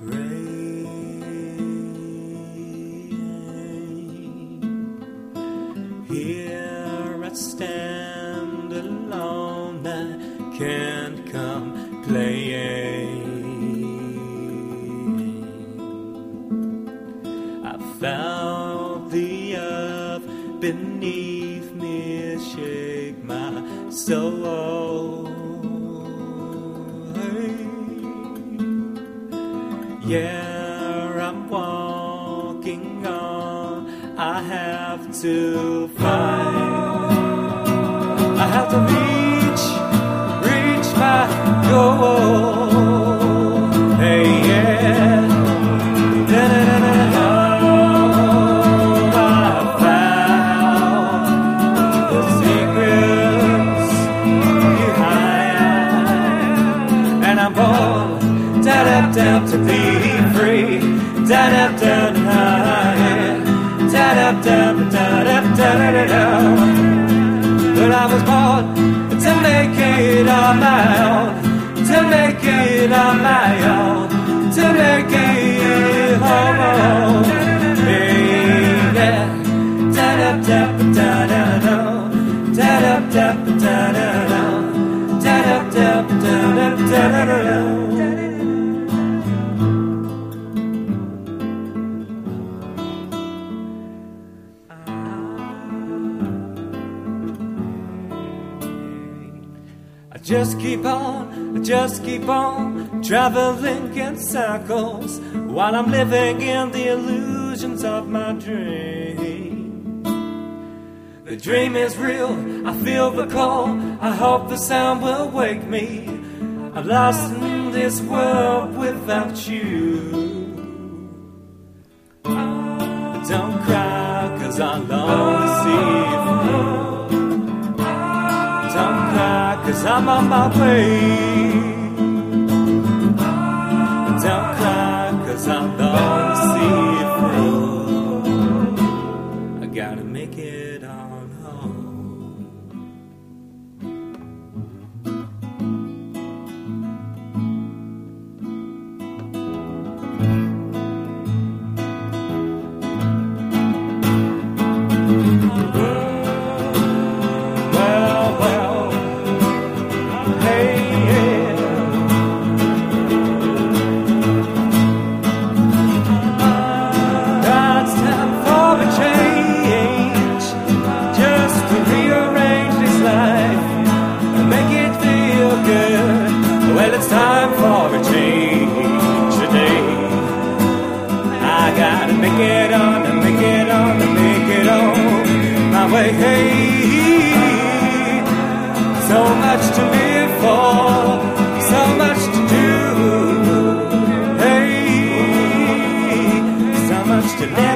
rain. Here I stand alone, I can't come complain. I felt the earth beneath me shake my soul. Yeah, I'm walking on. I have to find. da da down to be free, da da down high, da da down da da da da da. Well, I was born to make it on my own, to make it on my own, to make it. Just keep on, just keep on traveling in circles while I'm living in the illusions of my dream. The dream is real, I feel the call, I hope the sound will wake me. I'm lost in this world without you. Don't cry, cause I long to see you cause I'm on my way. Well, it's time for a change today. I gotta make it on, and make it on, and make it on my way. Hey, so much to live for, so much to do. Hey, so much to live.